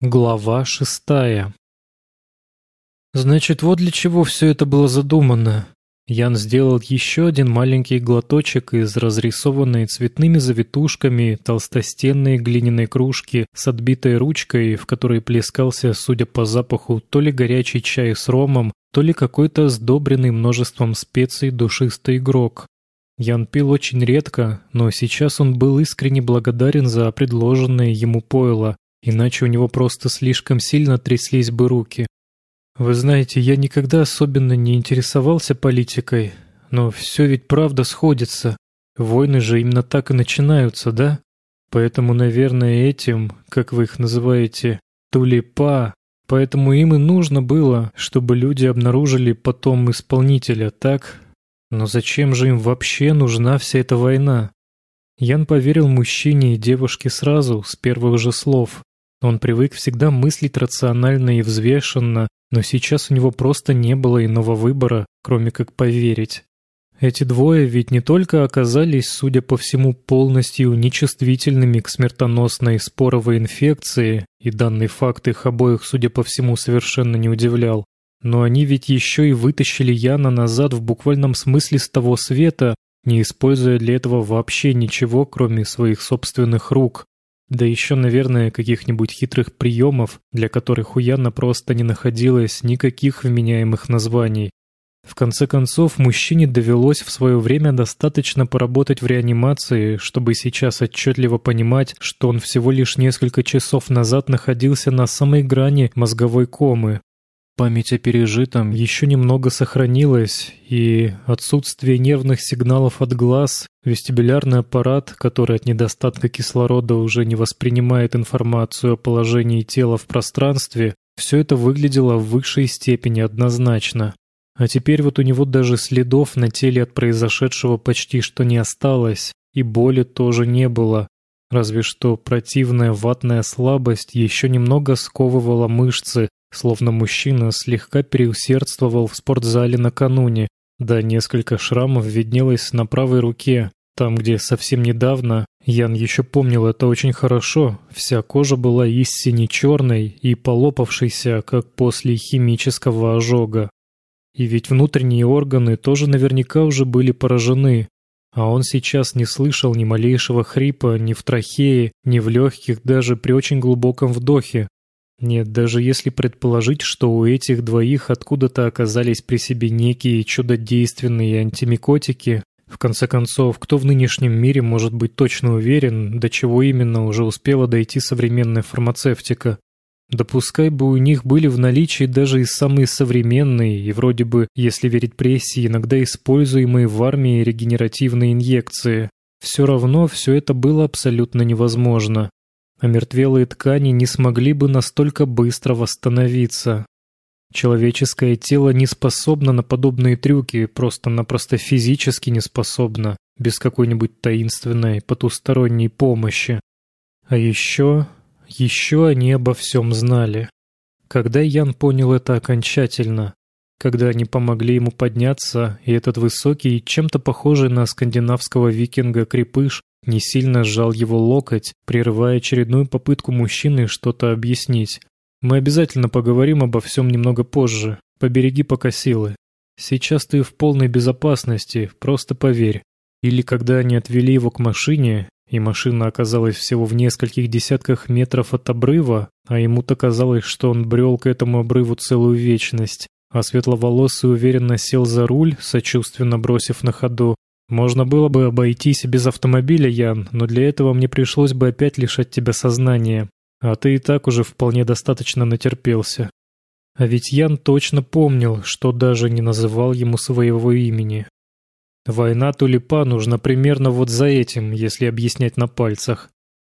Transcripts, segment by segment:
Глава шестая Значит, вот для чего все это было задумано. Ян сделал еще один маленький глоточек из разрисованной цветными завитушками толстостенной глиняной кружки с отбитой ручкой, в которой плескался, судя по запаху, то ли горячий чай с ромом, то ли какой-то сдобренный множеством специй душистый игрок. Ян пил очень редко, но сейчас он был искренне благодарен за предложенное ему пойло, иначе у него просто слишком сильно тряслись бы руки. Вы знаете, я никогда особенно не интересовался политикой, но все ведь правда сходится. Войны же именно так и начинаются, да? Поэтому, наверное, этим, как вы их называете, тулипа, поэтому им и нужно было, чтобы люди обнаружили потом исполнителя, так? Но зачем же им вообще нужна вся эта война? Ян поверил мужчине и девушке сразу, с первых же слов. Он привык всегда мыслить рационально и взвешенно, но сейчас у него просто не было иного выбора, кроме как поверить. Эти двое ведь не только оказались, судя по всему, полностью нечувствительными к смертоносной споровой инфекции, и данный факт их обоих, судя по всему, совершенно не удивлял, но они ведь еще и вытащили Яна назад в буквальном смысле с того света, не используя для этого вообще ничего, кроме своих собственных рук, да еще, наверное, каких-нибудь хитрых приемов, для которых у Яна просто не находилось никаких вменяемых названий. В конце концов, мужчине довелось в свое время достаточно поработать в реанимации, чтобы сейчас отчетливо понимать, что он всего лишь несколько часов назад находился на самой грани мозговой комы, Память о пережитом еще немного сохранилась, и отсутствие нервных сигналов от глаз, вестибулярный аппарат, который от недостатка кислорода уже не воспринимает информацию о положении тела в пространстве, все это выглядело в высшей степени однозначно. А теперь вот у него даже следов на теле от произошедшего почти что не осталось, и боли тоже не было. Разве что противная ватная слабость еще немного сковывала мышцы, Словно мужчина слегка переусердствовал в спортзале накануне, да несколько шрамов виднелось на правой руке, там, где совсем недавно, Ян еще помнил это очень хорошо, вся кожа была истинно черной и полопавшейся, как после химического ожога. И ведь внутренние органы тоже наверняка уже были поражены, а он сейчас не слышал ни малейшего хрипа ни в трахее, ни в легких даже при очень глубоком вдохе, нет, даже если предположить, что у этих двоих откуда-то оказались при себе некие чудодейственные антимикотики, в конце концов, кто в нынешнем мире может быть точно уверен, до чего именно уже успела дойти современная фармацевтика? Допускай бы у них были в наличии даже и самые современные, и вроде бы, если верить прессе, иногда используемые в армии регенеративные инъекции. Все равно все это было абсолютно невозможно а мертвелые ткани не смогли бы настолько быстро восстановиться. Человеческое тело не способно на подобные трюки, просто-напросто физически не способно, без какой-нибудь таинственной потусторонней помощи. А еще, еще они обо всем знали. Когда Ян понял это окончательно, когда они помогли ему подняться, и этот высокий, чем-то похожий на скандинавского викинга крепыш не сильно сжал его локоть, прерывая очередную попытку мужчины что-то объяснить. «Мы обязательно поговорим обо всем немного позже. Побереги пока силы. Сейчас ты в полной безопасности, просто поверь». Или когда они отвели его к машине, и машина оказалась всего в нескольких десятках метров от обрыва, а ему-то казалось, что он брел к этому обрыву целую вечность, а светловолосый уверенно сел за руль, сочувственно бросив на ходу можно было бы обойтись без автомобиля, Ян, но для этого мне пришлось бы опять лишать тебя сознания. А ты и так уже вполне достаточно натерпелся. А ведь Ян точно помнил, что даже не называл ему своего имени. Война тулипа нужна примерно вот за этим, если объяснять на пальцах.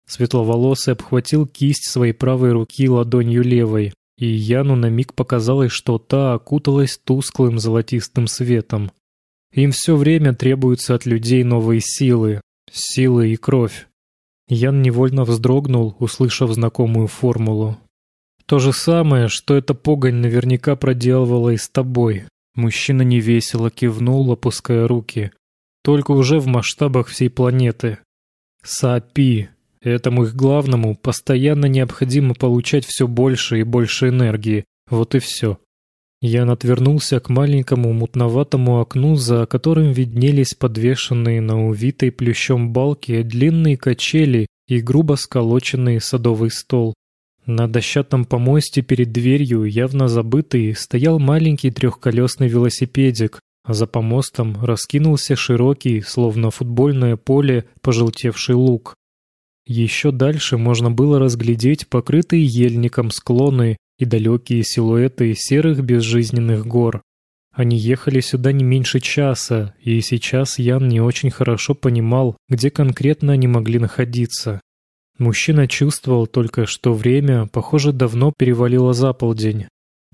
Светловолосый обхватил кисть своей правой руки ладонью левой, и Яну на миг показалось, что та окуталась тусклым золотистым светом. Им все время требуются от людей новые силы, силы и кровь. Ян невольно вздрогнул, услышав знакомую формулу. То же самое, что эта погонь наверняка проделывала и с тобой. Мужчина невесело кивнул, опуская руки. Только уже в масштабах всей планеты. Саапи. Этому их главному постоянно необходимо получать все больше и больше энергии. Вот и все. Ян отвернулся к маленькому мутноватому окну, за которым виднелись подвешенные на увитой плющом балке длинные качели и грубо сколоченный садовый стол. На дощатом помосте перед дверью, явно забытый, стоял маленький трехколесный велосипедик, а за помостом раскинулся широкий, словно футбольное поле, пожелтевший луг. Еще дальше можно было разглядеть покрытые ельником склоны и далекие силуэты серых безжизненных гор. Они ехали сюда не меньше часа, и сейчас Ян не очень хорошо понимал, где конкретно они могли находиться. Мужчина чувствовал только, что время, похоже, давно перевалило за полдень.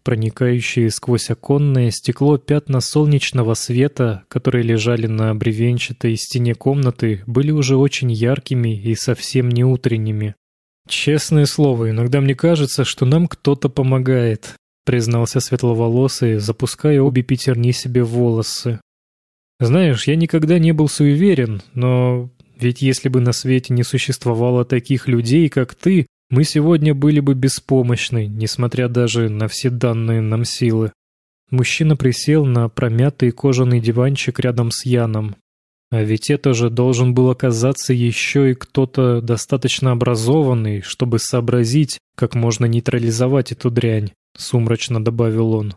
Проникающие сквозь оконное стекло пятна солнечного света, которые лежали на бревенчатой стене комнаты, были уже очень яркими и совсем не утренними. «Честное слово, иногда мне кажется, что нам кто-то помогает», признался светловолосый, запуская обе пятерни себе волосы. «Знаешь, я никогда не был суеверен, но ведь если бы на свете не существовало таких людей, как ты, мы сегодня были бы беспомощны, несмотря даже на все данные нам силы». Мужчина присел на промятый кожаный диванчик рядом с Яном. А ведь это же должен был оказаться еще и кто-то достаточно образованный, чтобы сообразить, как можно нейтрализовать эту дрянь, сумрачно добавил он.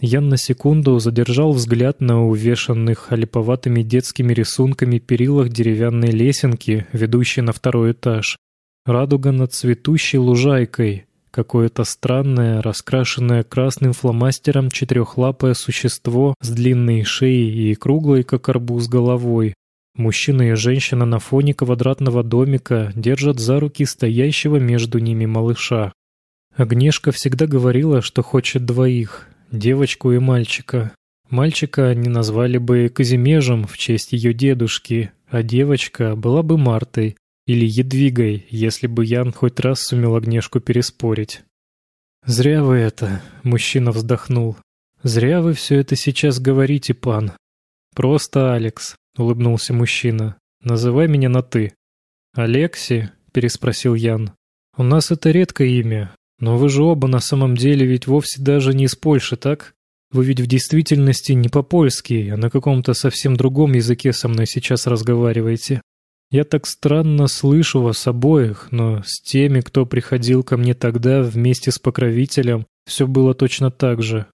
Ян на секунду задержал взгляд на увешанных олиповатыми детскими рисунками перилах деревянной лесенки, ведущей на второй этаж. Радуга над цветущей лужайкой, Какое-то странное, раскрашенное красным фломастером четырехлапое существо с длинной шеей и круглой, как арбуз, головой. Мужчина и женщина на фоне квадратного домика держат за руки стоящего между ними малыша. Агнешка всегда говорила, что хочет двоих — девочку и мальчика. Мальчика они назвали бы Казимежем в честь ее дедушки, а девочка была бы Мартой, или Едвигой, если бы Ян хоть раз сумел огнешку переспорить. «Зря вы это», — мужчина вздохнул. «Зря вы все это сейчас говорите, пан». «Просто Алекс», — улыбнулся мужчина. «Называй меня на «ты». «Алекси?» — переспросил Ян. «У нас это редкое имя, но вы же оба на самом деле ведь вовсе даже не из Польши, так? Вы ведь в действительности не по-польски, а на каком-то совсем другом языке со мной сейчас разговариваете. Я так странно слышу вас обоих, но с теми, кто приходил ко мне тогда вместе с покровителем, все было точно так же.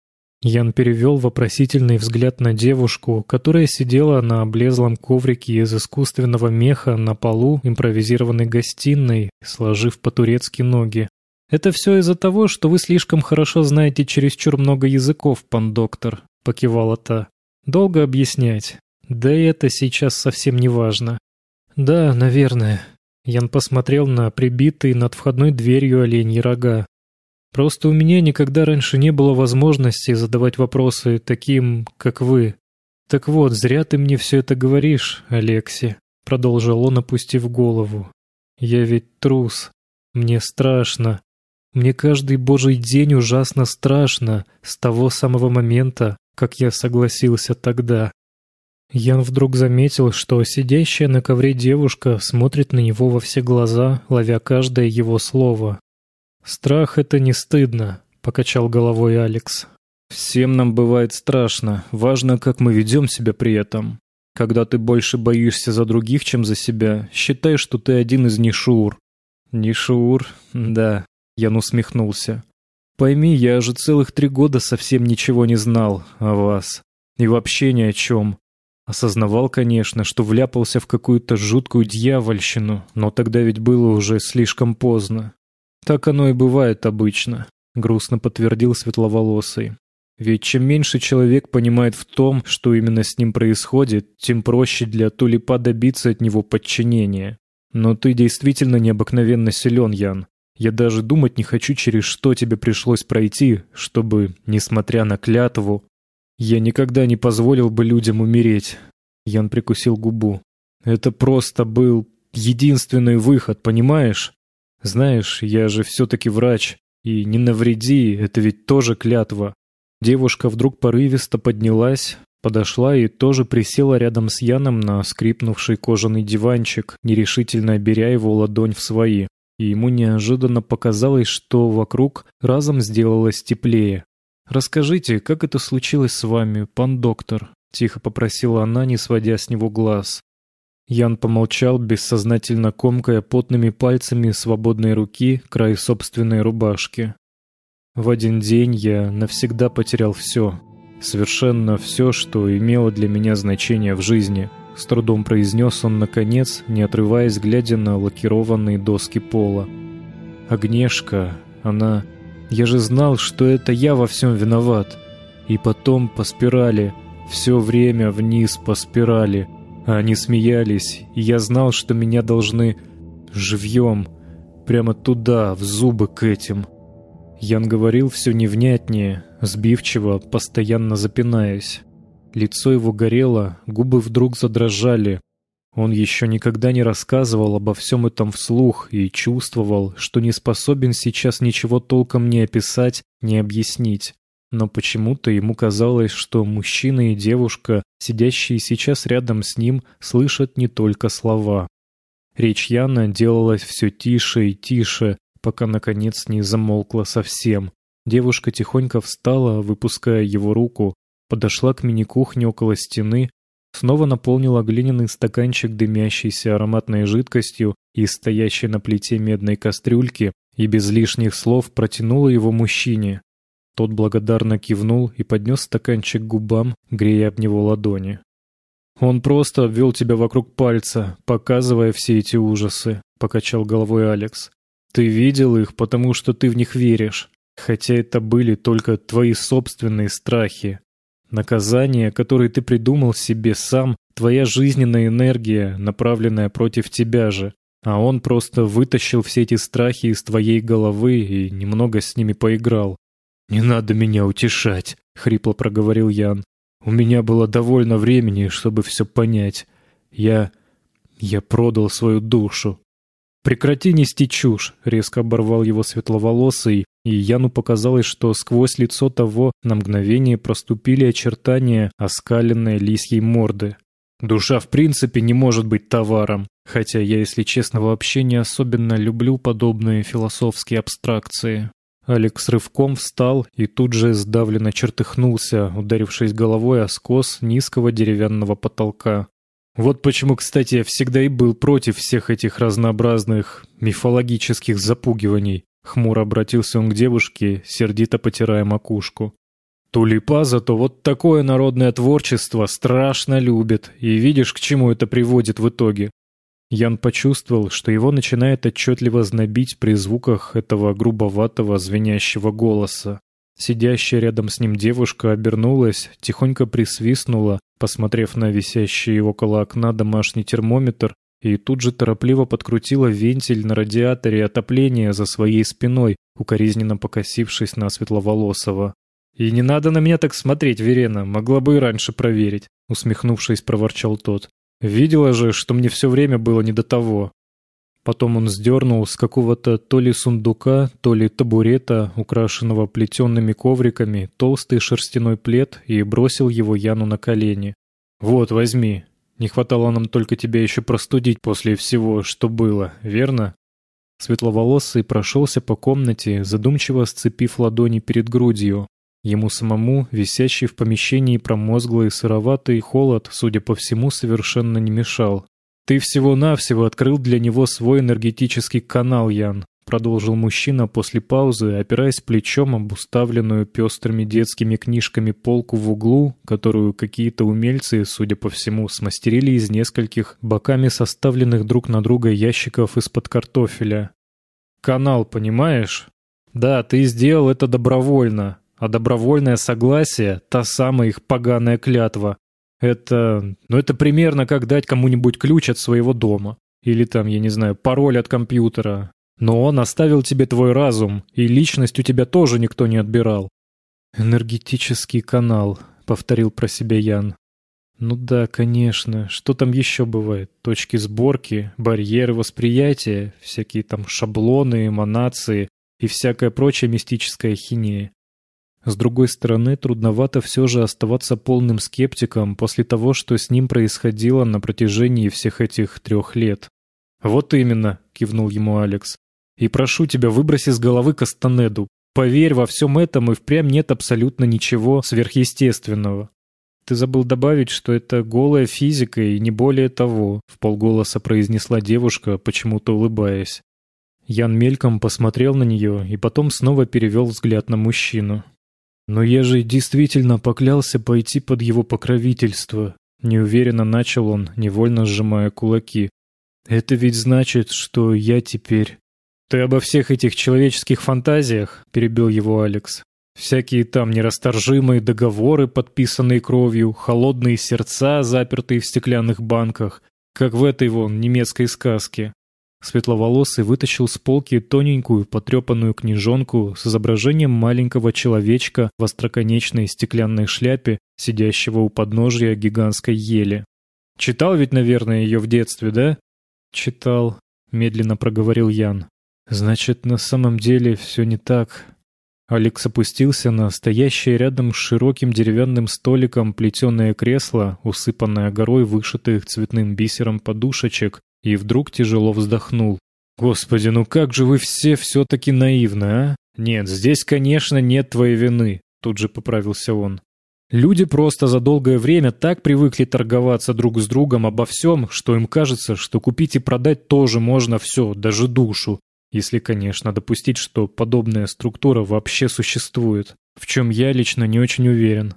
Ян перевел вопросительный взгляд на девушку, которая сидела на облезлом коврике из искусственного меха на полу импровизированной гостиной, сложив по-турецки ноги. «Это все из-за того, что вы слишком хорошо знаете чересчур много языков, пан доктор», — покивала та. «Долго объяснять. Да и это сейчас совсем не важно. «Да, наверное». Ян посмотрел на прибитые над входной дверью оленьи рога. «Просто у меня никогда раньше не было возможности задавать вопросы таким, как вы. Так вот, зря ты мне все это говоришь, Алекси», — продолжил он, опустив голову. «Я ведь трус. Мне страшно. Мне каждый божий день ужасно страшно с того самого момента, как я согласился тогда. Ян вдруг заметил, что сидящая на ковре девушка смотрит на него во все глаза, ловя каждое его слово. «Страх — это не стыдно», — покачал головой Алекс. «Всем нам бывает страшно. Важно, как мы ведем себя при этом. Когда ты больше боишься за других, чем за себя, считай, что ты один из Нишур». «Нишур? Да», — Ян усмехнулся. «Пойми, я же целых три года совсем ничего не знал о вас. И вообще ни о чем. Осознавал, конечно, что вляпался в какую-то жуткую дьявольщину, но тогда ведь было уже слишком поздно. Так оно и бывает обычно, грустно подтвердил светловолосый. Ведь чем меньше человек понимает в том, что именно с ним происходит, тем проще для Тулипа добиться от него подчинения. Но ты действительно необыкновенно силен, Ян. Я даже думать не хочу, через что тебе пришлось пройти, чтобы, несмотря на клятву, я никогда не позволил бы людям умереть. Ян прикусил губу. Это просто был единственный выход, понимаешь? Знаешь, я же все-таки врач, и не навреди, это ведь тоже клятва. Девушка вдруг порывисто поднялась, Подошла и тоже присела рядом с Яном на скрипнувший кожаный диванчик, нерешительно беря его ладонь в свои. И ему неожиданно показалось, что вокруг разом сделалось теплее. «Расскажите, как это случилось с вами, пан доктор?» — тихо попросила она, не сводя с него глаз. Ян помолчал, бессознательно комкая потными пальцами свободной руки край собственной рубашки. В один день я навсегда потерял все. Совершенно все, что имело для меня значение в жизни. С трудом произнес он наконец, не отрываясь, глядя на лакированные доски пола. Агнешка, она... Я же знал, что это я во всем виноват. И потом по спирали, все время вниз по спирали — они смеялись, и я знал, что меня должны живьем, прямо туда, в зубы к этим. Ян говорил все невнятнее, сбивчиво, постоянно запинаясь. Лицо его горело, губы вдруг задрожали. Он еще никогда не рассказывал обо всем этом вслух и чувствовал, что не способен сейчас ничего толком не описать, не объяснить но почему-то ему казалось, что мужчина и девушка, сидящие сейчас рядом с ним, слышат не только слова. Речь Яна делалась все тише и тише, пока наконец не замолкла совсем. Девушка тихонько встала, выпуская его руку, подошла к мини-кухне около стены, снова наполнила глиняный стаканчик дымящейся ароматной жидкостью из стоящей на плите медной кастрюльки и без лишних слов протянула его мужчине. Тот благодарно кивнул и поднес стаканчик к губам, грея об него ладони. «Он просто обвел тебя вокруг пальца, показывая все эти ужасы», — покачал головой Алекс. «Ты видел их, потому что ты в них веришь, хотя это были только твои собственные страхи. Наказание, которое ты придумал себе сам, твоя жизненная энергия, направленная против тебя же, а он просто вытащил все эти страхи из твоей головы и немного с ними поиграл. «Не надо меня утешать», — хрипло проговорил Ян. «У меня было довольно времени, чтобы все понять. Я... я продал свою душу». «Прекрати нести чушь!» — резко оборвал его светловолосый, и Яну показалось, что сквозь лицо того на мгновение проступили очертания оскаленной лисьей морды. «Душа в принципе не может быть товаром, хотя я, если честно, вообще не особенно люблю подобные философские абстракции. Алекс рывком встал и тут же сдавленно чертыхнулся, ударившись головой о скос низкого деревянного потолка. Вот почему, кстати, я всегда и был против всех этих разнообразных мифологических запугиваний. Хмуро обратился он к девушке, сердито потирая макушку. Тулипа зато вот такое народное творчество страшно любит, и видишь, к чему это приводит в итоге. Ян почувствовал, что его начинает отчетливо знобить при звуках этого грубоватого звенящего голоса. Сидящая рядом с ним девушка обернулась, тихонько присвистнула, посмотрев на висящий около окна домашний термометр, и тут же торопливо подкрутила вентиль на радиаторе отопления за своей спиной, укоризненно покосившись на Светловолосого. «И не надо на меня так смотреть, Верена, могла бы и раньше проверить», усмехнувшись, проворчал тот. Видела же, что мне все время было не до того. Потом он сдернул с какого-то то ли сундука, то ли табурета, украшенного плетенными ковриками, толстый шерстяной плед и бросил его Яну на колени. «Вот, возьми. Не хватало нам только тебя еще простудить после всего, что было, верно?» Светловолосый прошелся по комнате, задумчиво сцепив ладони перед грудью. Ему самому, висящий в помещении промозглый сыроватый холод, судя по всему, совершенно не мешал. «Ты всего-навсего открыл для него свой энергетический канал, Ян», продолжил мужчина после паузы, опираясь плечом об уставленную пестрыми детскими книжками полку в углу, которую какие-то умельцы, судя по всему, смастерили из нескольких боками составленных друг на друга ящиков из-под картофеля. «Канал, понимаешь?» «Да, ты сделал это добровольно, а добровольное согласие — та самая их поганая клятва. Это... ну это примерно как дать кому-нибудь ключ от своего дома. Или там, я не знаю, пароль от компьютера. Но он оставил тебе твой разум, и личность у тебя тоже никто не отбирал. «Энергетический канал», — повторил про себя Ян. «Ну да, конечно. Что там еще бывает? Точки сборки, барьеры восприятия, всякие там шаблоны, эманации и всякая прочая мистическая хинея. С другой стороны, трудновато все же оставаться полным скептиком после того, что с ним происходило на протяжении всех этих трех лет. «Вот именно», — кивнул ему Алекс. «И прошу тебя, выброси с головы Кастанеду. Поверь, во всем этом и впрямь нет абсолютно ничего сверхъестественного. Ты забыл добавить, что это голая физика и не более того, в полголоса произнесла девушка, почему-то улыбаясь. Ян мельком посмотрел на нее и потом снова перевел взгляд на мужчину. «Но я же действительно поклялся пойти под его покровительство», — неуверенно начал он, невольно сжимая кулаки. «Это ведь значит, что я теперь...» «Ты обо всех этих человеческих фантазиях?» — перебил его Алекс. Всякие там нерасторжимые договоры, подписанные кровью, холодные сердца, запертые в стеклянных банках, как в этой вон немецкой сказке. Светловолосый вытащил с полки тоненькую потрепанную книжонку с изображением маленького человечка в остроконечной стеклянной шляпе, сидящего у подножия гигантской ели. «Читал ведь, наверное, ее в детстве, да?» «Читал», — медленно проговорил Ян. «Значит, на самом деле все не так. Алекс опустился на стоящее рядом с широким деревянным столиком плетеное кресло, усыпанное горой вышитых цветным бисером подушечек, и вдруг тяжело вздохнул. «Господи, ну как же вы все все-таки наивны, а? Нет, здесь, конечно, нет твоей вины», — тут же поправился он. Люди просто за долгое время так привыкли торговаться друг с другом обо всем, что им кажется, что купить и продать тоже можно все, даже душу. Если, конечно, допустить, что подобная структура вообще существует, в чем я лично не очень уверен.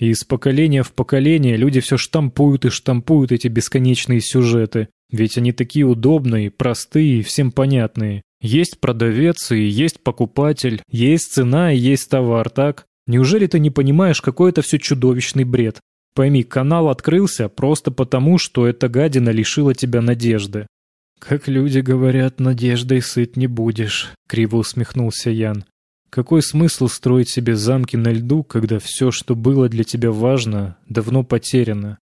И из поколения в поколение люди все штампуют и штампуют эти бесконечные сюжеты, ведь они такие удобные, простые всем понятные. Есть продавец и есть покупатель, есть цена и есть товар, так? Неужели ты не понимаешь, какой это все чудовищный бред? Пойми, канал открылся просто потому, что эта гадина лишила тебя надежды. «Как люди говорят, надеждой сыт не будешь», — криво усмехнулся Ян. «Какой смысл строить себе замки на льду, когда все, что было для тебя важно, давно потеряно?»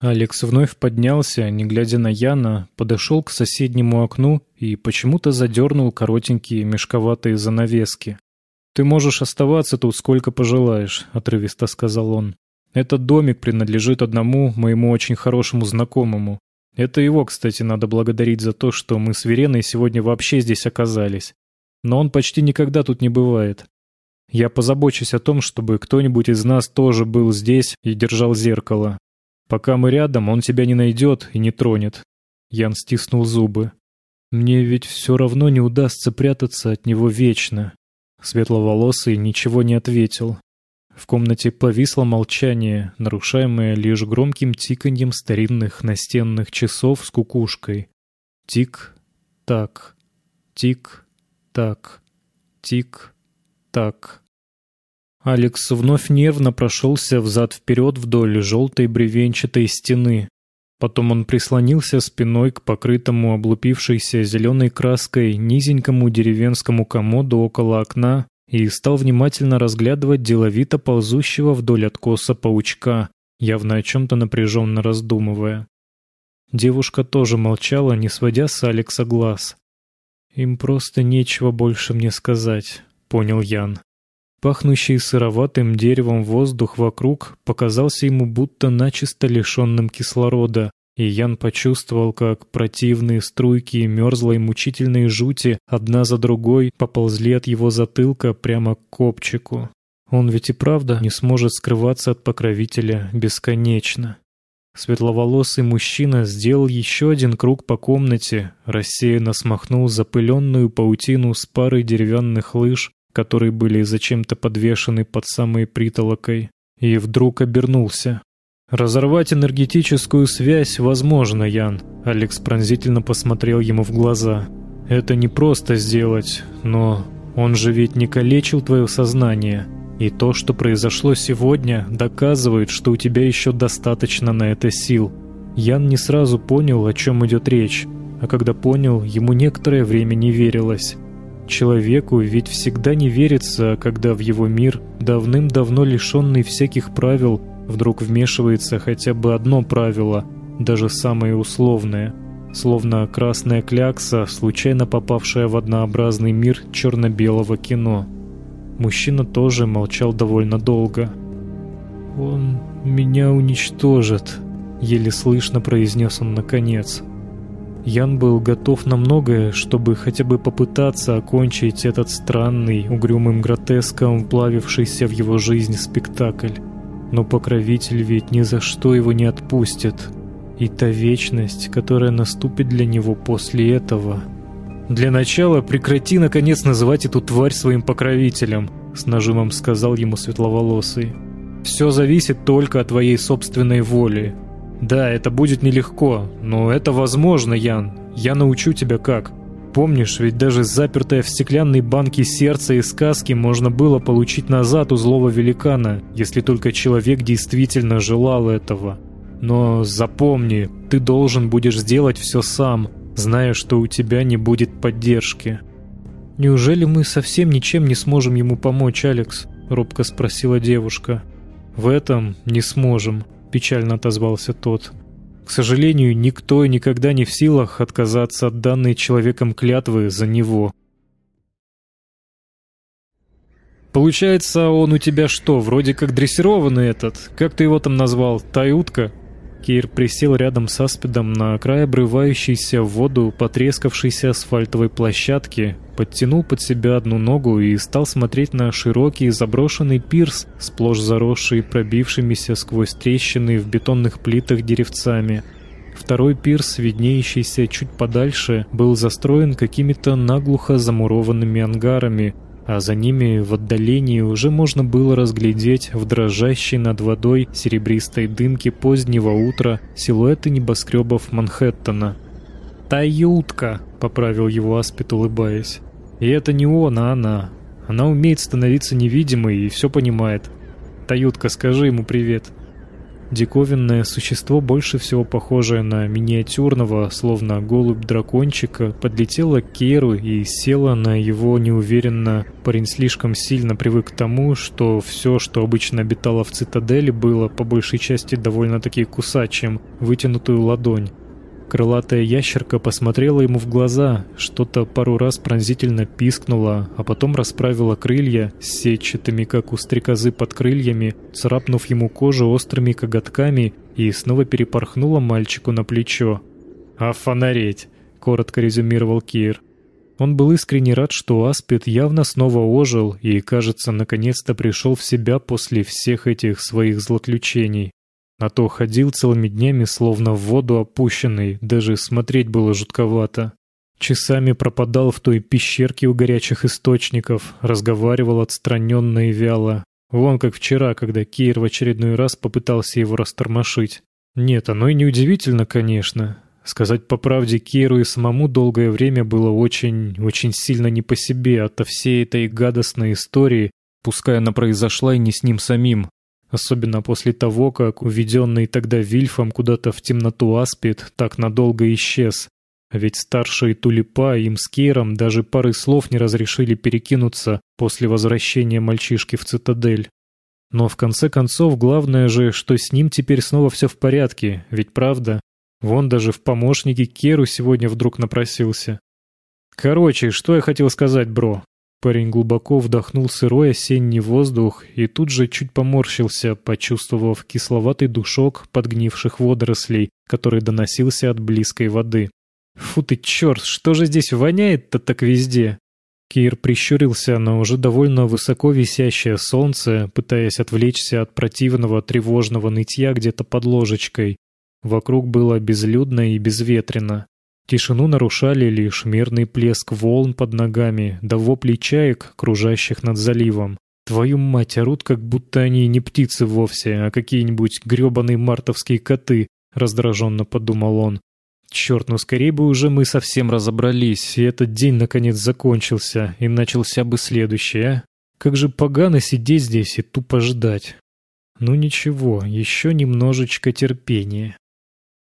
Алекс вновь поднялся, не глядя на Яна, подошел к соседнему окну и почему-то задернул коротенькие мешковатые занавески. «Ты можешь оставаться тут сколько пожелаешь», — отрывисто сказал он. «Этот домик принадлежит одному моему очень хорошему знакомому. Это его, кстати, надо благодарить за то, что мы с Вереной сегодня вообще здесь оказались. Но он почти никогда тут не бывает. Я позабочусь о том, чтобы кто-нибудь из нас тоже был здесь и держал зеркало. Пока мы рядом, он тебя не найдет и не тронет. Ян стиснул зубы. Мне ведь все равно не удастся прятаться от него вечно. Светловолосый ничего не ответил. В комнате повисло молчание, нарушаемое лишь громким тиканьем старинных настенных часов с кукушкой. Тик-так, тик-так, тик-так. Алекс вновь нервно прошелся взад-вперед вдоль желтой бревенчатой стены. Потом он прислонился спиной к покрытому облупившейся зеленой краской низенькому деревенскому комоду около окна и стал внимательно разглядывать деловито ползущего вдоль откоса паучка, явно о чем-то напряженно раздумывая. Девушка тоже молчала, не сводя с Алекса глаз. «Им просто нечего больше мне сказать», — понял Ян. Пахнущий сыроватым деревом воздух вокруг показался ему будто начисто лишенным кислорода, и Ян почувствовал, как противные струйки мерзлой мучительной жути одна за другой поползли от его затылка прямо к копчику. Он ведь и правда не сможет скрываться от покровителя бесконечно. Светловолосый мужчина сделал еще один круг по комнате, рассеянно смахнул запыленную паутину с парой деревянных лыж, которые были зачем-то подвешены под самой притолокой, и вдруг обернулся. «Разорвать энергетическую связь возможно, Ян», — Алекс пронзительно посмотрел ему в глаза. «Это не просто сделать, но он же ведь не калечил твое сознание. И то, что произошло сегодня, доказывает, что у тебя еще достаточно на это сил». Ян не сразу понял, о чем идет речь, а когда понял, ему некоторое время не верилось. Человеку ведь всегда не верится, когда в его мир, давным-давно лишенный всяких правил, вдруг вмешивается хотя бы одно правило, даже самое условное, словно красная клякса, случайно попавшая в однообразный мир черно-белого кино. Мужчина тоже молчал довольно долго. «Он меня уничтожит», — еле слышно произнес он наконец. Ян был готов на многое, чтобы хотя бы попытаться окончить этот странный, угрюмым гротеском, плавившийся в его жизнь спектакль. Но покровитель ведь ни за что его не отпустит. И та вечность, которая наступит для него после этого... «Для начала прекрати, наконец, называть эту тварь своим покровителем», — с нажимом сказал ему светловолосый. «Все зависит только от твоей собственной воли. Да, это будет нелегко, но это возможно, Ян. Я научу тебя как. Помнишь, ведь даже запертое в стеклянной банке сердце и сказки можно было получить назад у злого великана, если только человек действительно желал этого. Но запомни, ты должен будешь сделать все сам, зная, что у тебя не будет поддержки. «Неужели мы совсем ничем не сможем ему помочь, Алекс?» — робко спросила девушка. «В этом не сможем», — печально отозвался тот. «К сожалению, никто и никогда не в силах отказаться от данной человеком клятвы за него». «Получается, он у тебя что, вроде как дрессированный этот? Как ты его там назвал? Таютка?» Кейр присел рядом с аспидом на край обрывающейся в воду потрескавшейся асфальтовой площадки, подтянул под себя одну ногу и стал смотреть на широкий заброшенный пирс, сплошь заросший пробившимися сквозь трещины в бетонных плитах деревцами. Второй пирс, виднеющийся чуть подальше, был застроен какими-то наглухо замурованными ангарами, а за ними в отдалении уже можно было разглядеть в дрожащей над водой серебристой дымке позднего утра силуэты небоскребов Манхэттена. «Таютка!» — поправил его Аспид, улыбаясь. «И это не он, а она. Она умеет становиться невидимой и все понимает. Таютка, скажи ему привет». Диковинное существо, больше всего похожее на миниатюрного, словно голубь-дракончика, подлетело к Керу и села на его неуверенно. Парень слишком сильно привык к тому, что все, что обычно обитало в цитадели, было по большей части довольно-таки кусачим, вытянутую ладонь. Крылатая ящерка посмотрела ему в глаза, что-то пару раз пронзительно пискнула, а потом расправила крылья, сетчатыми, как у стрекозы под крыльями, царапнув ему кожу острыми коготками и снова перепорхнула мальчику на плечо. «А фонареть!» — коротко резюмировал Кир. Он был искренне рад, что Аспид явно снова ожил и, кажется, наконец-то пришел в себя после всех этих своих злоключений. А то ходил целыми днями, словно в воду опущенный, даже смотреть было жутковато. Часами пропадал в той пещерке у горячих источников, разговаривал отстраненно и вяло. Вон как вчера, когда Кейр в очередной раз попытался его растормошить. Нет, оно и не удивительно, конечно. Сказать по правде, Кейру и самому долгое время было очень, очень сильно не по себе от всей этой гадостной истории, пускай она произошла и не с ним самим. Особенно после того, как уведенный тогда Вильфом куда-то в темноту Аспид так надолго исчез. А ведь старшие Тулипа им с Кейром даже пары слов не разрешили перекинуться после возвращения мальчишки в цитадель. Но в конце концов, главное же, что с ним теперь снова все в порядке, ведь правда? Вон даже в помощники Керу сегодня вдруг напросился. Короче, что я хотел сказать, бро. Парень глубоко вдохнул сырой осенний воздух и тут же чуть поморщился, почувствовав кисловатый душок подгнивших водорослей, который доносился от близкой воды. «Фу ты черт, что же здесь воняет-то так везде?» Кир прищурился на уже довольно высоко висящее солнце, пытаясь отвлечься от противного тревожного нытья где-то под ложечкой. Вокруг было безлюдно и безветренно. Тишину нарушали лишь мерный плеск волн под ногами, да вопли чаек, кружащих над заливом. Твою мать, орут, как будто они не птицы вовсе, а какие-нибудь грёбаные мартовские коты, раздраженно подумал он. Черт, ну скорее бы уже мы совсем разобрались, и этот день наконец закончился, и начался бы следующий, а? Как же погано сидеть здесь и тупо ждать. Ну ничего, еще немножечко терпения.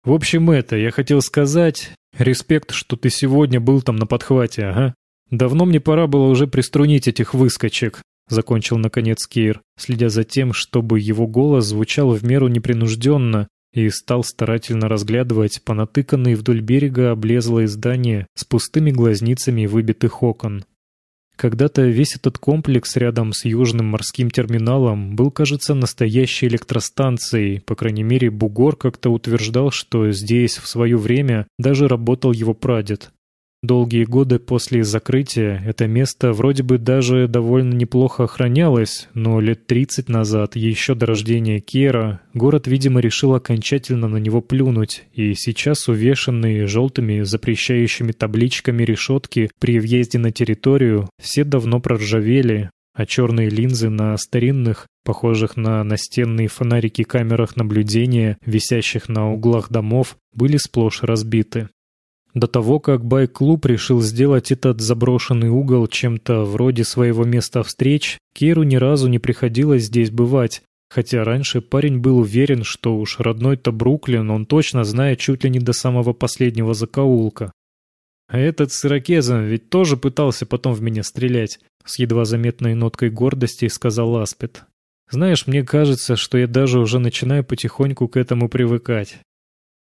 В общем, это, я хотел сказать, респект, что ты сегодня был там на подхвате, ага. Давно мне пора было уже приструнить этих выскочек, закончил наконец Кейр, следя за тем, чтобы его голос звучал в меру непринужденно, и стал старательно разглядывать понатыканные вдоль берега облезлые здания с пустыми глазницами выбитых окон. Когда-то весь этот комплекс рядом с Южным морским терминалом был, кажется, настоящей электростанцией. По крайней мере, Бугор как-то утверждал, что здесь в свое время даже работал его прадед. Долгие годы после закрытия это место вроде бы даже довольно неплохо охранялось, но лет 30 назад, еще до рождения Кера, город, видимо, решил окончательно на него плюнуть, и сейчас увешанные желтыми запрещающими табличками решетки при въезде на территорию все давно проржавели, а черные линзы на старинных, похожих на настенные фонарики камерах наблюдения, висящих на углах домов, были сплошь разбиты. До того, как байк-клуб решил сделать этот заброшенный угол чем-то вроде своего места встреч, Керу ни разу не приходилось здесь бывать, хотя раньше парень был уверен, что уж родной-то Бруклин он точно знает чуть ли не до самого последнего закоулка. А этот с ирокезом ведь тоже пытался потом в меня стрелять, с едва заметной ноткой гордости сказал Аспет. Знаешь, мне кажется, что я даже уже начинаю потихоньку к этому привыкать.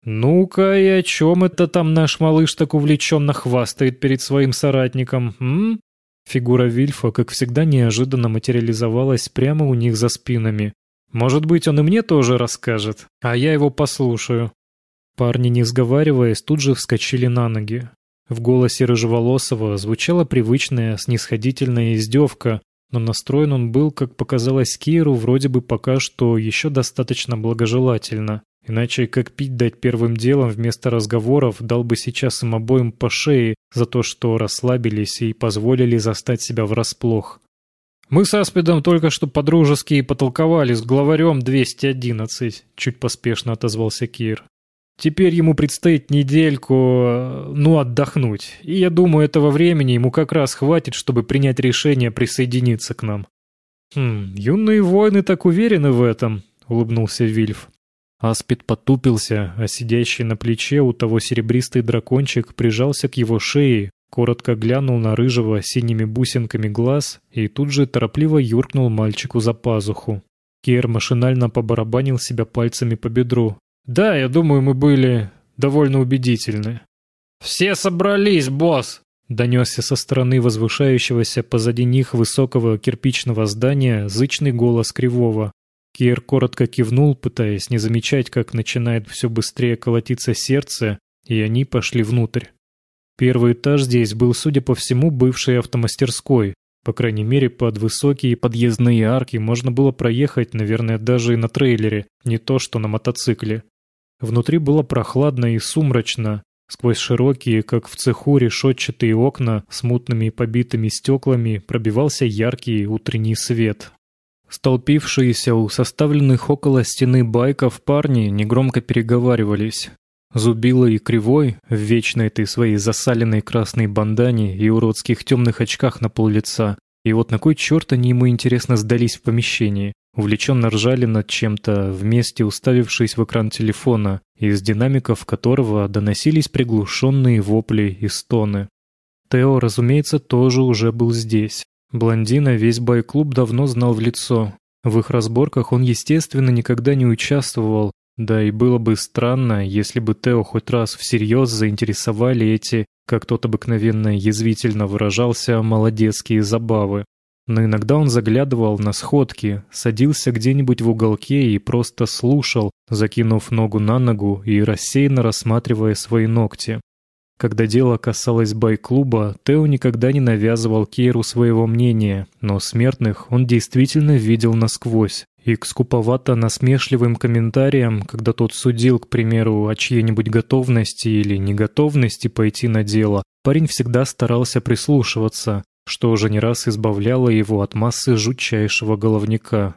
«Ну-ка, и о чем это там наш малыш так увлеченно хвастает перед своим соратником, м?» Фигура Вильфа, как всегда, неожиданно материализовалась прямо у них за спинами. «Может быть, он и мне тоже расскажет, а я его послушаю». Парни, не сговариваясь, тут же вскочили на ноги. В голосе Рыжеволосого звучала привычная снисходительная издевка, но настроен он был, как показалось Киру, вроде бы пока что еще достаточно благожелательно. Иначе как пить дать первым делом вместо разговоров дал бы сейчас им обоим по шее за то, что расслабились и позволили застать себя врасплох. «Мы с Аспидом только что по-дружески потолковали с главарем 211», — чуть поспешно отозвался Кир. «Теперь ему предстоит недельку, ну, отдохнуть, и я думаю, этого времени ему как раз хватит, чтобы принять решение присоединиться к нам». «Хм, юные воины так уверены в этом», — улыбнулся Вильф. Аспид потупился, а сидящий на плече у того серебристый дракончик прижался к его шее, коротко глянул на рыжего синими бусинками глаз и тут же торопливо юркнул мальчику за пазуху. Кер машинально побарабанил себя пальцами по бедру. «Да, я думаю, мы были довольно убедительны». «Все собрались, босс!» Донесся со стороны возвышающегося позади них высокого кирпичного здания зычный голос Кривого. Кир коротко кивнул, пытаясь не замечать, как начинает все быстрее колотиться сердце, и они пошли внутрь. Первый этаж здесь был, судя по всему, бывшей автомастерской. По крайней мере, под высокие подъездные арки можно было проехать, наверное, даже и на трейлере, не то что на мотоцикле. Внутри было прохладно и сумрачно. Сквозь широкие, как в цеху, решетчатые окна с мутными побитыми стеклами пробивался яркий утренний свет. Столпившиеся у составленных около стены байков парни негромко переговаривались. Зубило и Кривой, в вечной этой своей засаленной красной бандане и уродских темных очках на пол лица, и вот на кой черт они ему интересно сдались в помещении, увлеченно ржали над чем-то, вместе уставившись в экран телефона, из динамиков которого доносились приглушенные вопли и стоны. Тео, разумеется, тоже уже был здесь. Блондина весь байклуб давно знал в лицо. В их разборках он, естественно, никогда не участвовал, да и было бы странно, если бы Тео хоть раз всерьез заинтересовали эти, как тот обыкновенно язвительно выражался, молодецкие забавы. Но иногда он заглядывал на сходки, садился где-нибудь в уголке и просто слушал, закинув ногу на ногу и рассеянно рассматривая свои ногти. Когда дело касалось бай-клуба, Тео никогда не навязывал Кейру своего мнения, но смертных он действительно видел насквозь. И к скуповато-насмешливым комментариям, когда тот судил, к примеру, о чьей-нибудь готовности или неготовности пойти на дело, парень всегда старался прислушиваться, что уже не раз избавляло его от массы жутчайшего головника.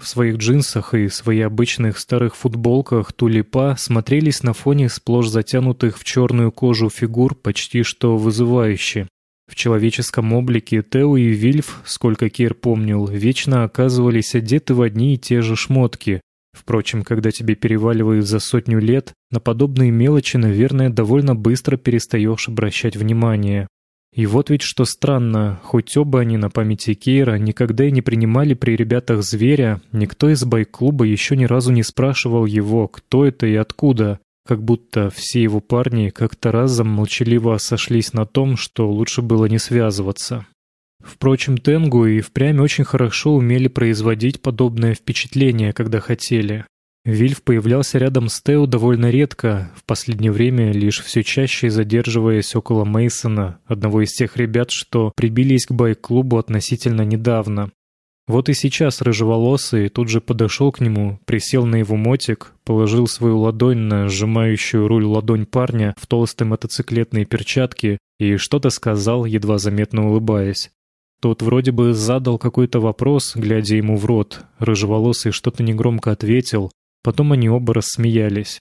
В своих джинсах и своих обычных старых футболках тулипа смотрелись на фоне сплошь затянутых в черную кожу фигур почти что вызывающе. В человеческом облике Тео и Вильф, сколько Кир помнил, вечно оказывались одеты в одни и те же шмотки. Впрочем, когда тебе переваливают за сотню лет, на подобные мелочи, наверное, довольно быстро перестаешь обращать внимание. И вот ведь что странно, хоть оба они на памяти Кейра никогда и не принимали при ребятах зверя, никто из байк-клуба еще ни разу не спрашивал его, кто это и откуда, как будто все его парни как-то разом молчаливо сошлись на том, что лучше было не связываться. Впрочем, Тенгу и впрямь очень хорошо умели производить подобное впечатление, когда хотели. Вильф появлялся рядом с Тео довольно редко, в последнее время лишь все чаще задерживаясь около Мейсона, одного из тех ребят, что прибились к байк-клубу относительно недавно. Вот и сейчас рыжеволосый тут же подошел к нему, присел на его мотик, положил свою ладонь на сжимающую руль ладонь парня в толстой мотоциклетной перчатке и что-то сказал, едва заметно улыбаясь. Тот вроде бы задал какой-то вопрос, глядя ему в рот. Рыжеволосый что-то негромко ответил, потом они оба рассмеялись.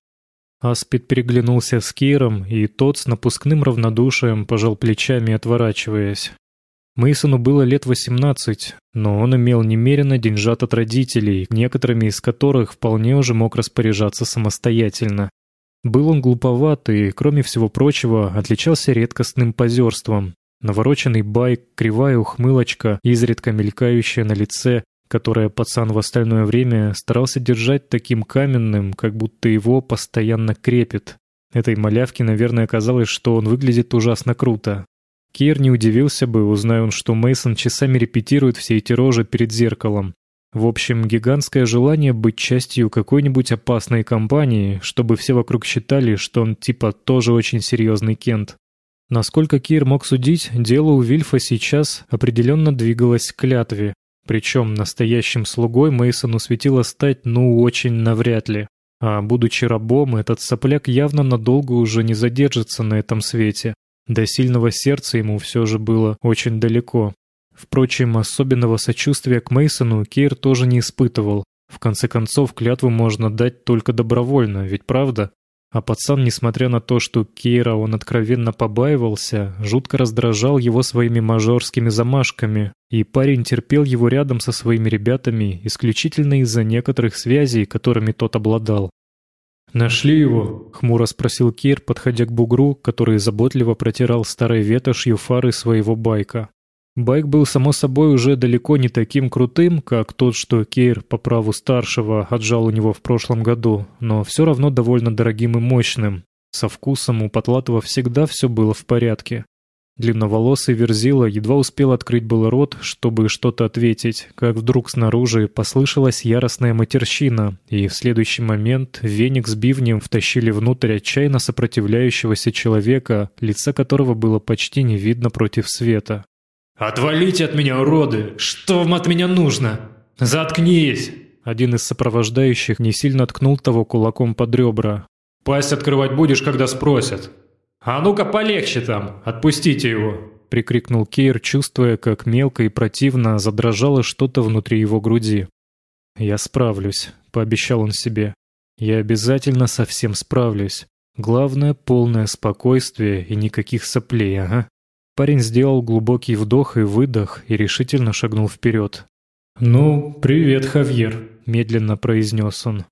Аспид переглянулся с Киром, и тот с напускным равнодушием пожал плечами, отворачиваясь. Мейсону было лет 18, но он имел немерено деньжат от родителей, некоторыми из которых вполне уже мог распоряжаться самостоятельно. Был он глуповат и, кроме всего прочего, отличался редкостным позерством. Навороченный байк, кривая ухмылочка, изредка мелькающая на лице, которое пацан в остальное время старался держать таким каменным, как будто его постоянно крепит. Этой малявке, наверное, казалось, что он выглядит ужасно круто. Кир не удивился бы, узная он, что Мейсон часами репетирует все эти рожи перед зеркалом. В общем, гигантское желание быть частью какой-нибудь опасной компании, чтобы все вокруг считали, что он типа тоже очень серьезный Кент. Насколько Кир мог судить, дело у Вильфа сейчас определенно двигалось к клятве. Причем настоящим слугой Мейсону светило стать ну очень навряд ли. А будучи рабом, этот сопляк явно надолго уже не задержится на этом свете. До сильного сердца ему все же было очень далеко. Впрочем, особенного сочувствия к Мейсону Кейр тоже не испытывал. В конце концов, клятву можно дать только добровольно, ведь правда? А пацан, несмотря на то, что Кейра он откровенно побаивался, жутко раздражал его своими мажорскими замашками, и парень терпел его рядом со своими ребятами исключительно из-за некоторых связей, которыми тот обладал. «Нашли его?» — хмуро спросил Кир, подходя к бугру, который заботливо протирал старой ветошью фары своего байка. Байк был, само собой, уже далеко не таким крутым, как тот, что Кейр по праву старшего отжал у него в прошлом году, но все равно довольно дорогим и мощным. Со вкусом у Потлатова всегда все было в порядке. Длинноволосый Верзила едва успел открыть был рот, чтобы что-то ответить, как вдруг снаружи послышалась яростная матерщина, и в следующий момент веник с бивнем втащили внутрь отчаянно сопротивляющегося человека, лица которого было почти не видно против света. «Отвалите от меня, уроды! Что вам от меня нужно? Заткнись!» Один из сопровождающих не сильно ткнул того кулаком под ребра. «Пасть открывать будешь, когда спросят!» «А ну-ка полегче там! Отпустите его!» — прикрикнул Кейр, чувствуя, как мелко и противно задрожало что-то внутри его груди. «Я справлюсь», — пообещал он себе. «Я обязательно со всем справлюсь. Главное — полное спокойствие и никаких соплей, ага». Парень сделал глубокий вдох и выдох и решительно шагнул вперед. «Ну, привет, Хавьер», — медленно произнес он.